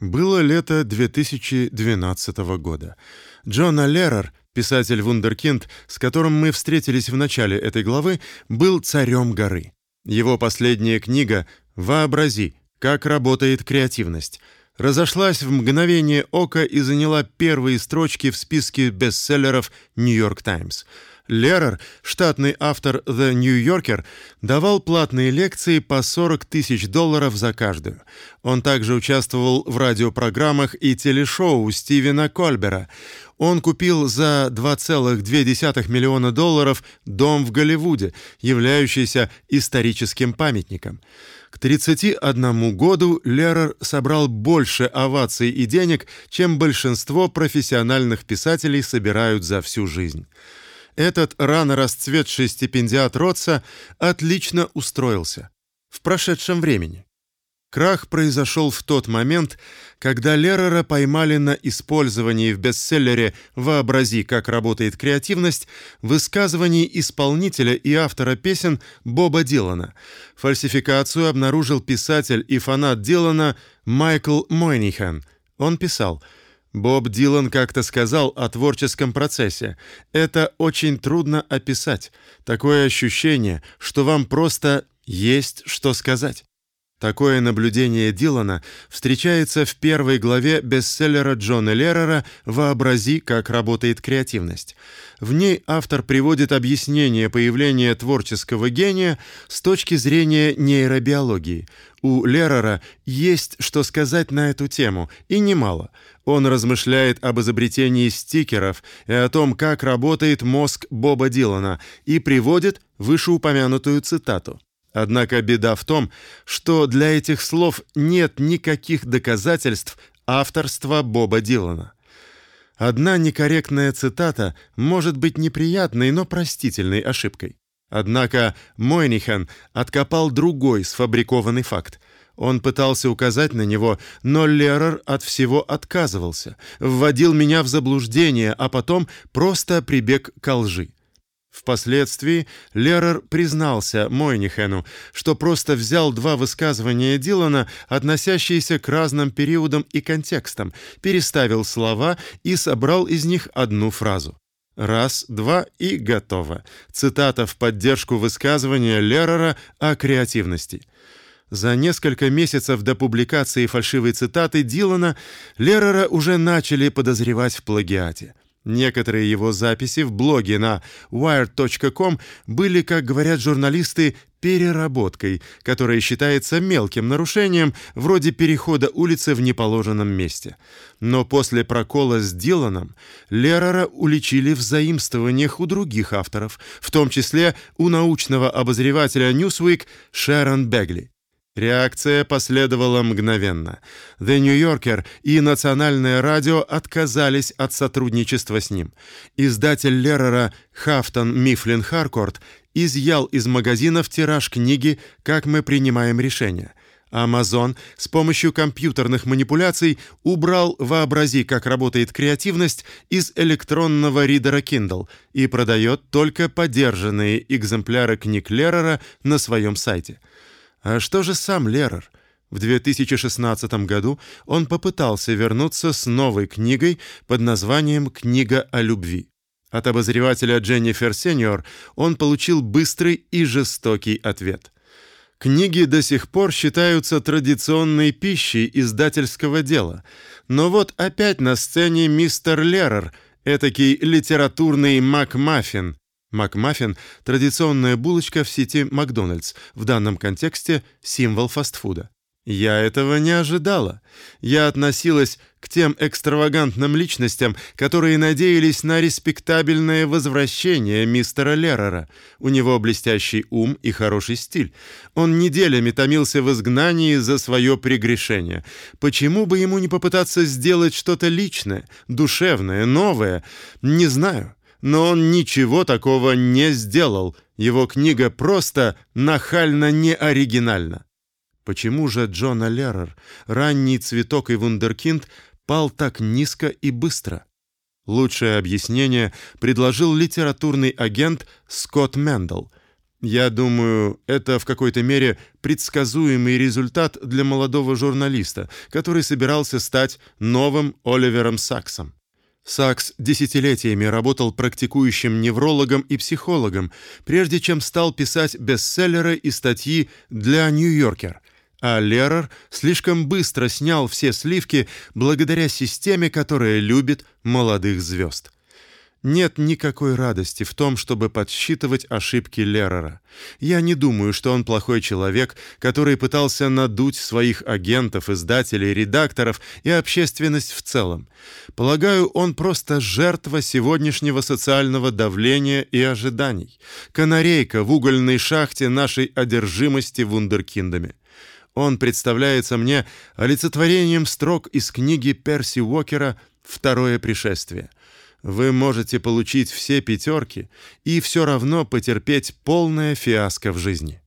Было лето 2012 года. Джон Леррер, писатель вундеркинд, с которым мы встретились в начале этой главы, был царем горы. Его последняя книга «Вообрази, как работает креативность» разошлась в мгновение ока и заняла первые строчки в списке бестселлеров «Нью-Йорк Таймс». Лерер, штатный автор The New Yorker, давал платные лекции по 40 тысяч долларов за каждую. Он также участвовал в радиопрограммах и телешоу Стивена Кольбера. Он купил за 2,2 миллиона долларов дом в Голливуде, являющийся историческим памятником. К 31 году Лерер собрал больше оваций и денег, чем большинство профессиональных писателей собирают за всю жизнь. Этот рано расцветший стипендиат Ротса отлично устроился в прошедшем времени. Крах произошел в тот момент, когда Лерера поймали на использовании в бестселлере «Вообрази, как работает креативность» высказываний исполнителя и автора песен Боба Дилана. Фальсификацию обнаружил писатель и фанат Дилана Майкл Мойнихан. Он писал – Боб Дилан как-то сказал о творческом процессе. Это очень трудно описать. Такое ощущение, что вам просто есть что сказать. Такое наблюдение Дилана встречается в первой главе бестселлера Джона Леррера «Вообрази, как работает креативность». В ней автор приводит объяснение появления творческого гения с точки зрения нейробиологии. У Леррера есть что сказать на эту тему, и немало. Он размышляет об изобретении стикеров и о том, как работает мозг Боба Дилана, и приводит вышеупомянутую цитату. Однако беда в том, что для этих слов нет никаких доказательств авторства Боба Дилана. Одна некорректная цитата может быть неприятной, но простительной ошибкой. Однако Мойнихан откопал другой сфабрикованный факт. Он пытался указать на него, но Лерер от всего отказывался, вводил меня в заблуждение, а потом просто прибег к лжи. Впоследствии Лерер признался Мойнихену, что просто взял два высказывания Дилана, относящиеся к разным периодам и контекстам, переставил слова и собрал из них одну фразу. Раз, два и готово. Цитата в поддержку высказывания Лерера о креативности. За несколько месяцев до публикации фальшивой цитаты Дилана Лерера уже начали подозревать в плагиате. Некоторые его записи в блоге на wired.com были, как говорят журналисты, переработкой, которая считается мелким нарушением, вроде перехода улицы в неположенном месте. Но после прокола с Диланом Лерера уличили в заимствованиях у других авторов, в том числе у научного обозревателя Newsweek Шерон Бегли. Реакция последовала мгновенно. The New Yorker и Национальное радио отказались от сотрудничества с ним. Издатель Леррера Хафтон Мифлин Харкорт изъял из магазинов тираж книги «Как мы принимаем решения». Amazon с помощью компьютерных манипуляций убрал «Вообрази, как работает креативность» из электронного ридера Kindle и продает только подержанные экземпляры книг Леррера на своем сайте – а что же сам Лерер? В 2016 году он попытался вернуться с новой книгой под названием Книга о любви. От обозревателя Дженнифер Сеньор он получил быстрый и жестокий ответ. Книги до сих пор считаются традиционной пищей издательского дела. Но вот опять на сцене мистер Лерер, этакий литературный макмаффин, Макмаффин – традиционная булочка в сети Макдональдс, в данном контексте символ фастфуда. Я этого не ожидала. Я относилась к тем экстравагантным личностям, которые надеялись на респектабельное возвращение мистера Леррера. У него блестящий ум и хороший стиль. Он неделями томился в изгнании за свое прегрешение. Почему бы ему не попытаться сделать что-то личное, душевное, новое? Не знаю но он ничего такого не сделал. Его книга просто нахально не оригинальна. Почему же Джон Леррер, ранний цветок и вундеркинд, пал так низко и быстро? Лучшее объяснение предложил литературный агент Скотт Мендел. Я думаю, это в какой-то мере предсказуемый результат для молодого журналиста, который собирался стать новым Оливером Саксом. Сакс десятилетиями работал практикующим неврологом и психологом, прежде чем стал писать бестселлеры и статьи для Нью-Йоркер. А Лерер слишком быстро снял все сливки благодаря системе, которая любит молодых звезд. Нет никакой радости в том, чтобы подсчитывать ошибки Лерера. Я не думаю, что он плохой человек, который пытался надуть своих агентов, издателей, редакторов и общественность в целом. Полагаю, он просто жертва сегодняшнего социального давления и ожиданий. Канарейка в угольной шахте нашей одержимости вундеркиндами. Он представляется мне олицетворением строк из книги Перси Уокера Второе пришествие. Вы можете получить все пятерки и все равно потерпеть полное фиаско в жизни.